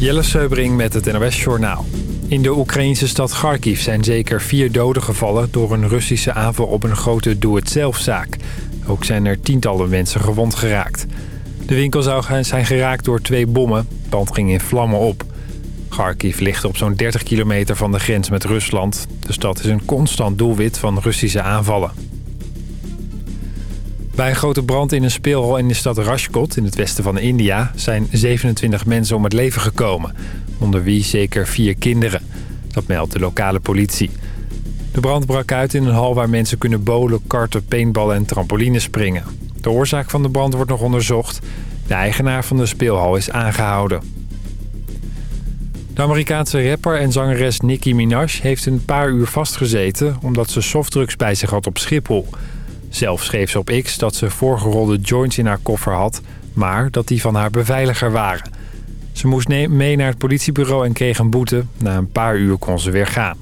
Jelle Seubring met het NOS Journaal. In de Oekraïnse stad Kharkiv zijn zeker vier doden gevallen... door een Russische aanval op een grote doe-het-zelfzaak. Ook zijn er tientallen mensen gewond geraakt. De winkel zou zijn geraakt door twee bommen. De pand ging in vlammen op. Kharkiv ligt op zo'n 30 kilometer van de grens met Rusland. De stad is een constant doelwit van Russische aanvallen. Bij een grote brand in een speelhal in de stad Rajkot in het westen van India... zijn 27 mensen om het leven gekomen. Onder wie zeker vier kinderen. Dat meldt de lokale politie. De brand brak uit in een hal waar mensen kunnen bolen, karten, paintballen en trampolines springen. De oorzaak van de brand wordt nog onderzocht. De eigenaar van de speelhal is aangehouden. De Amerikaanse rapper en zangeres Nicki Minaj heeft een paar uur vastgezeten... omdat ze softdrugs bij zich had op Schiphol... Zelf schreef ze op X dat ze voorgerolde joints in haar koffer had... maar dat die van haar beveiliger waren. Ze moest mee naar het politiebureau en kreeg een boete. Na een paar uur kon ze weer gaan.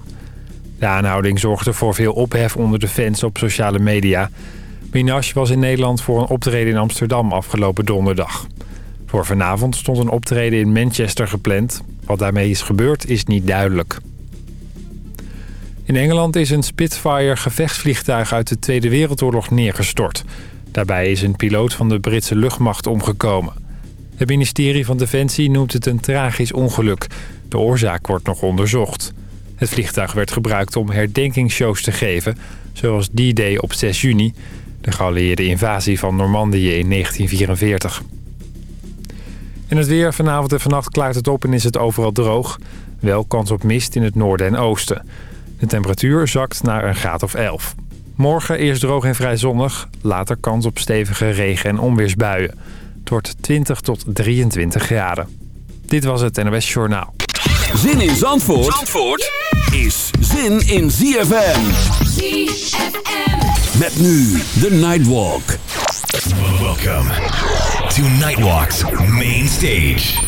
De aanhouding zorgde voor veel ophef onder de fans op sociale media. Minaj was in Nederland voor een optreden in Amsterdam afgelopen donderdag. Voor vanavond stond een optreden in Manchester gepland. Wat daarmee is gebeurd is niet duidelijk. In Engeland is een Spitfire gevechtsvliegtuig uit de Tweede Wereldoorlog neergestort. Daarbij is een piloot van de Britse luchtmacht omgekomen. Het ministerie van Defensie noemt het een tragisch ongeluk. De oorzaak wordt nog onderzocht. Het vliegtuig werd gebruikt om herdenkingsshows te geven... zoals D-Day op 6 juni, de geallieerde invasie van Normandië in 1944. In het weer vanavond en vannacht klaart het op en is het overal droog. Wel kans op mist in het noorden en oosten. De temperatuur zakt naar een graad of 11. Morgen eerst droog en vrij zonnig. Later kans op stevige regen- en onweersbuien. Het wordt 20 tot 23 graden. Dit was het NOS Journaal. Zin in Zandvoort, Zandvoort is zin in ZFM. ZFM. Met nu de Nightwalk. Welcome to Nightwalk's Main Stage.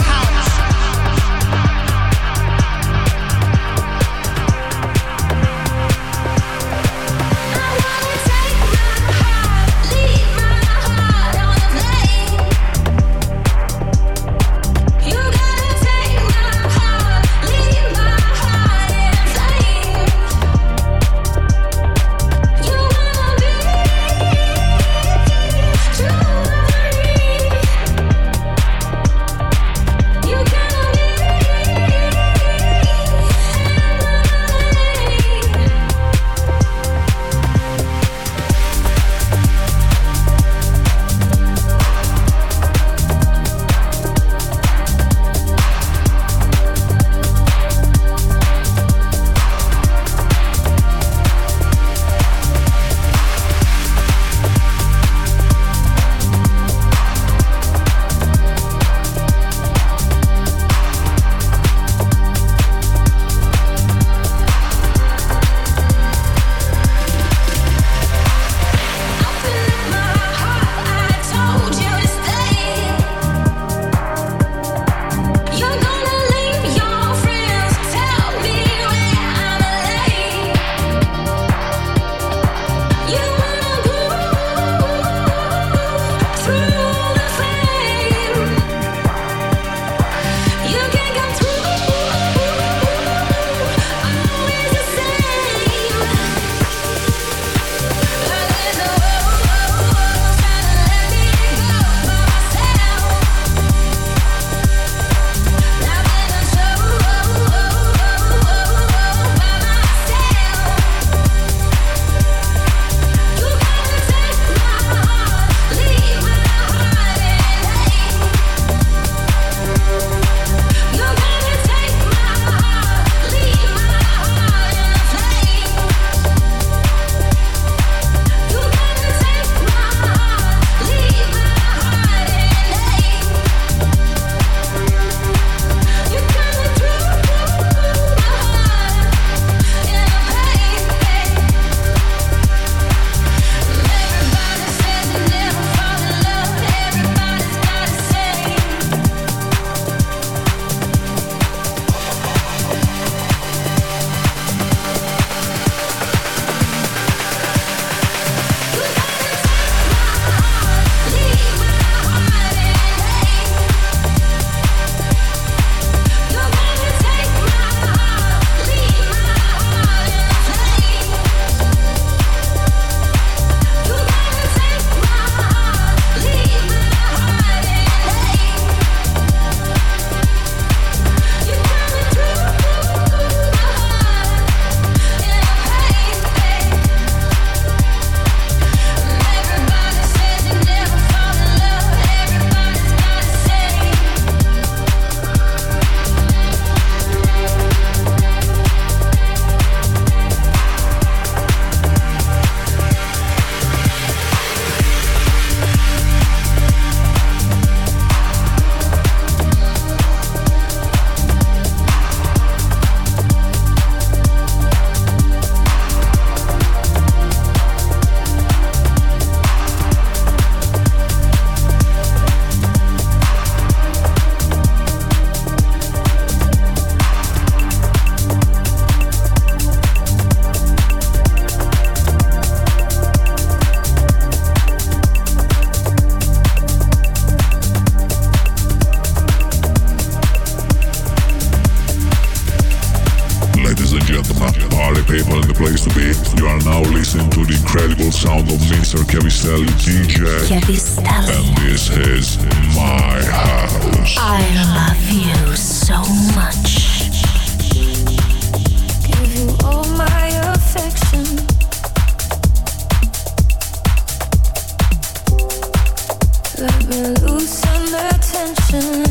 Let me loosen the tension.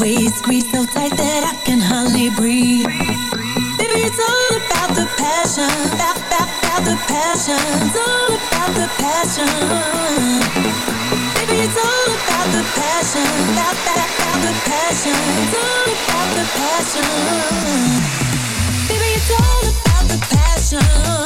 way squeeze so tight that I can hardly breathe. Baby, it's all about the passion, about, about, about the passion. It's all about the passion. Baby, it's all about the passion, about, about, about the passion. It's all about the passion. Baby, it's all about the passion.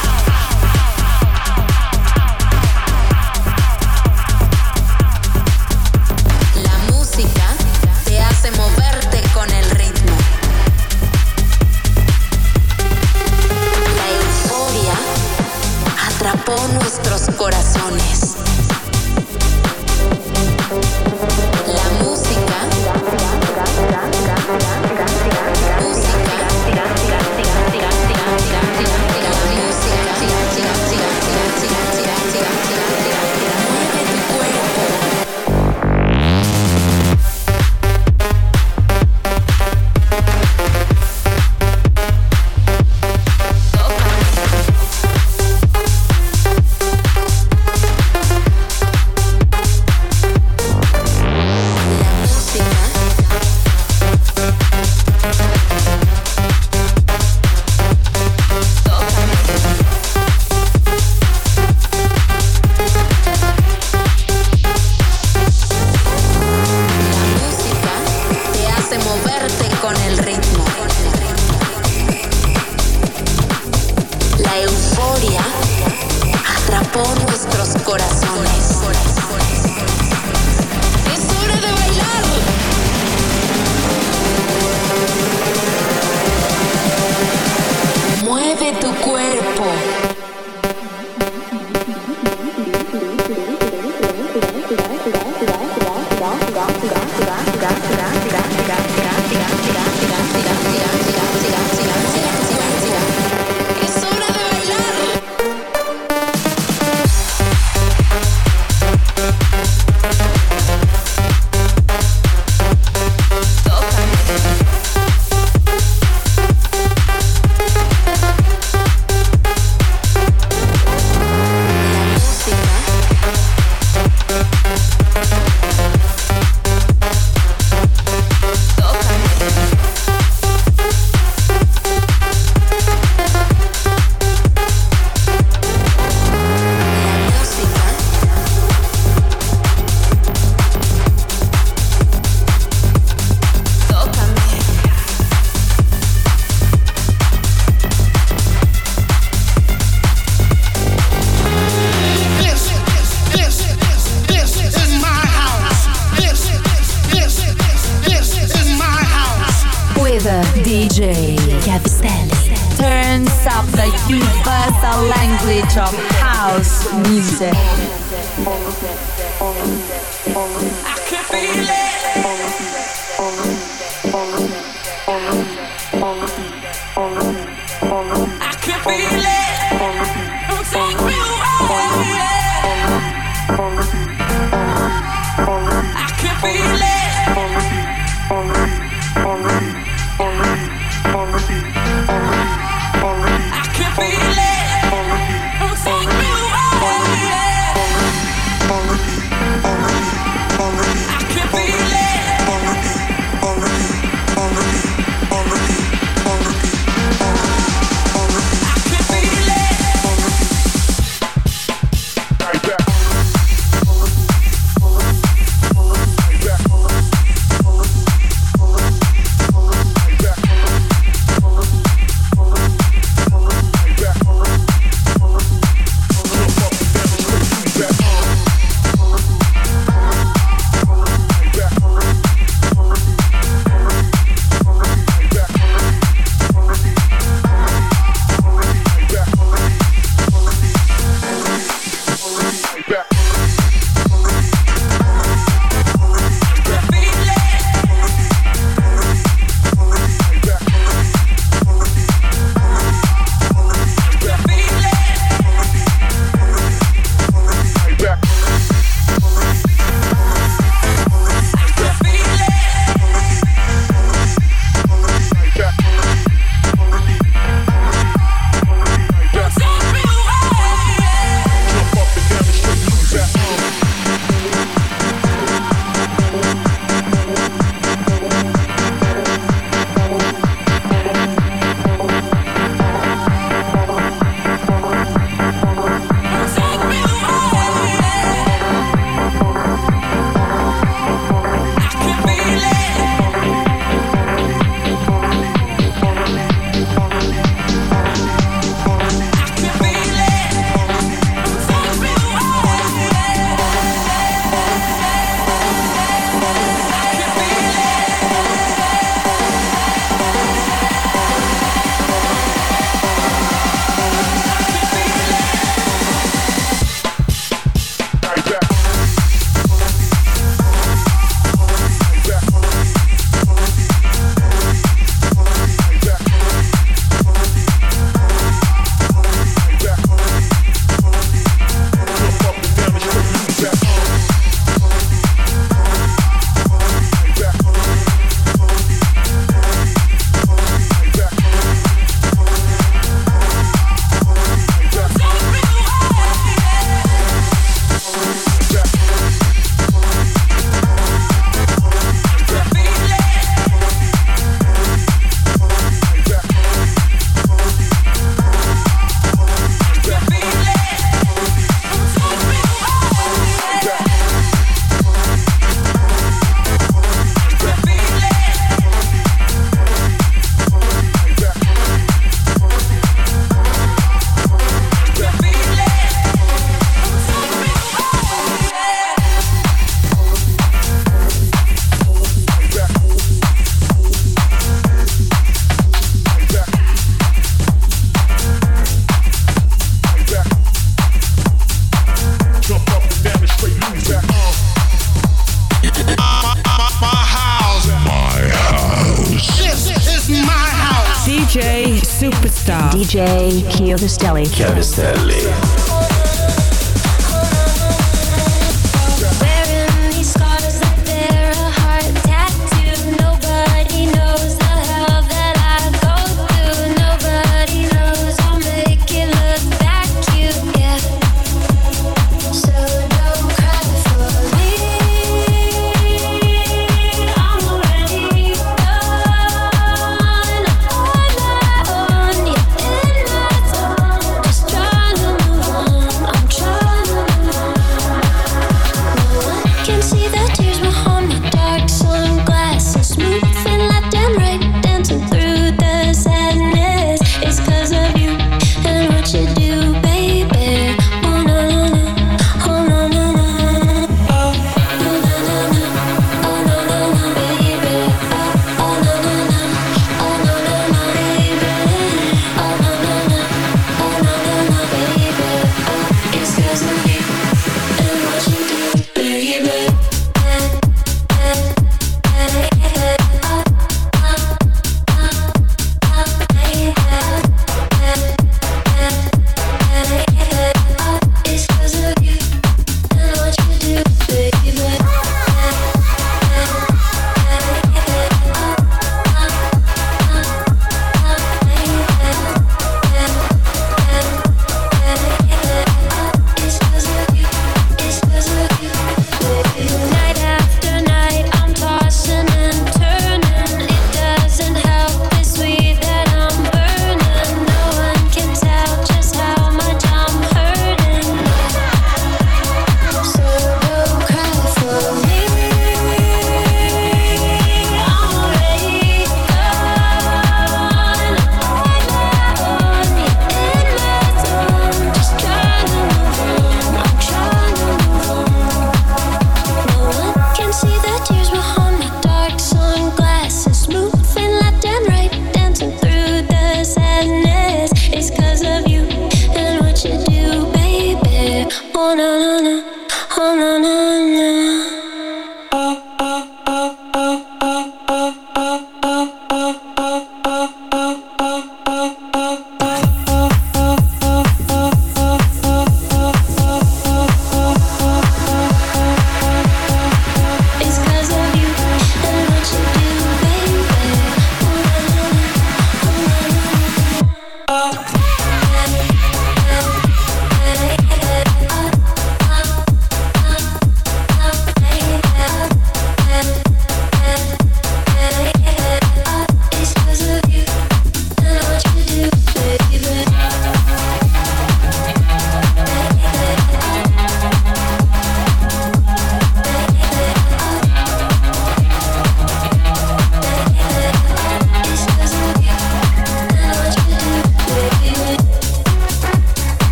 atrapó nuestros corazones.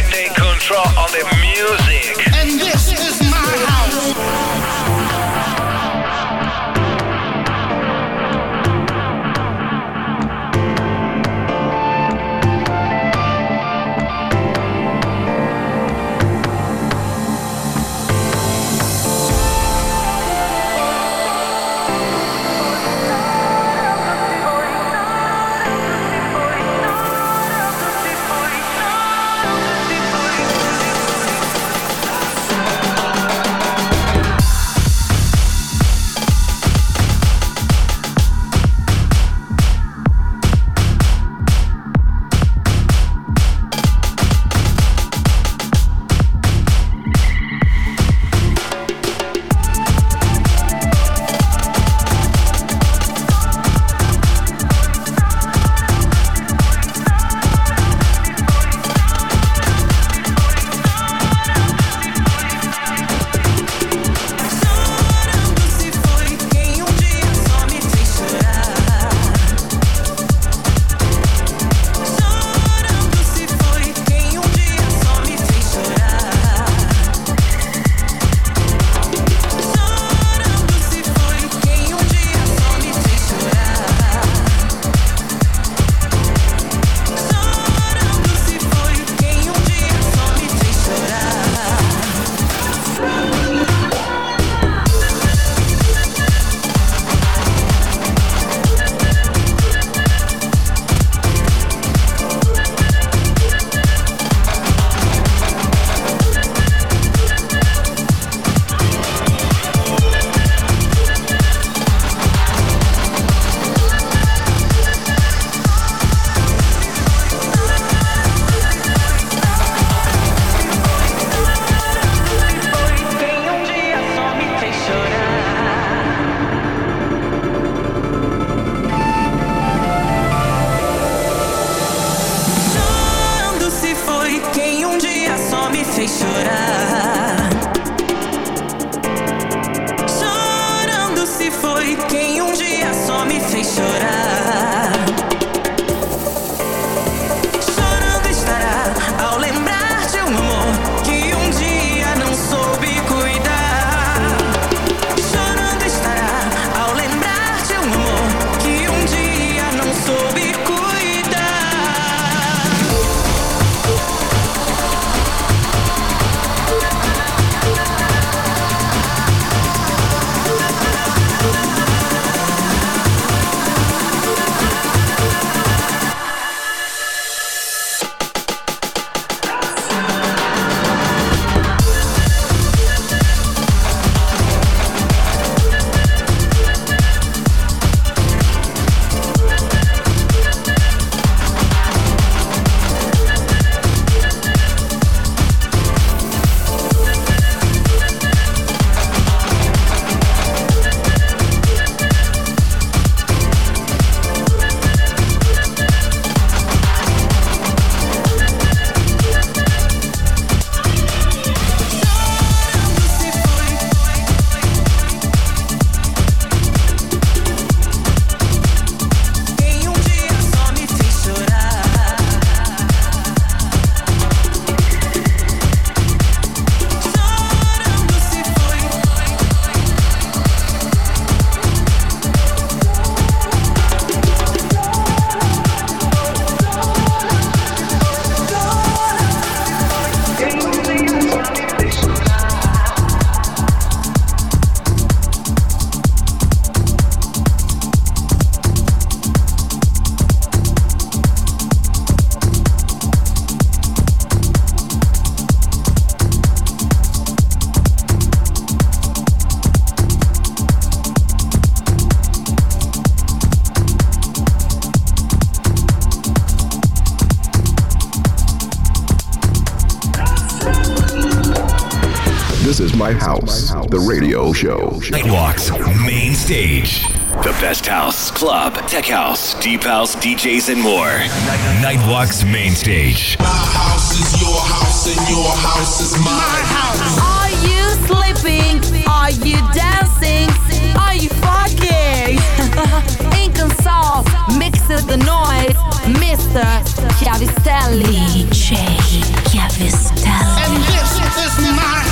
Take control on the radio show. Nightwalk's main stage. The best house, club, tech house, deep house, DJs, and more. Nightwalk's main stage. My house is your house and your house is my house. Are you sleeping? Are you dancing? Are you fucking? In and soul, mixes the noise. Mr. Chiavistelli. DJ Chiavistelli. And this is my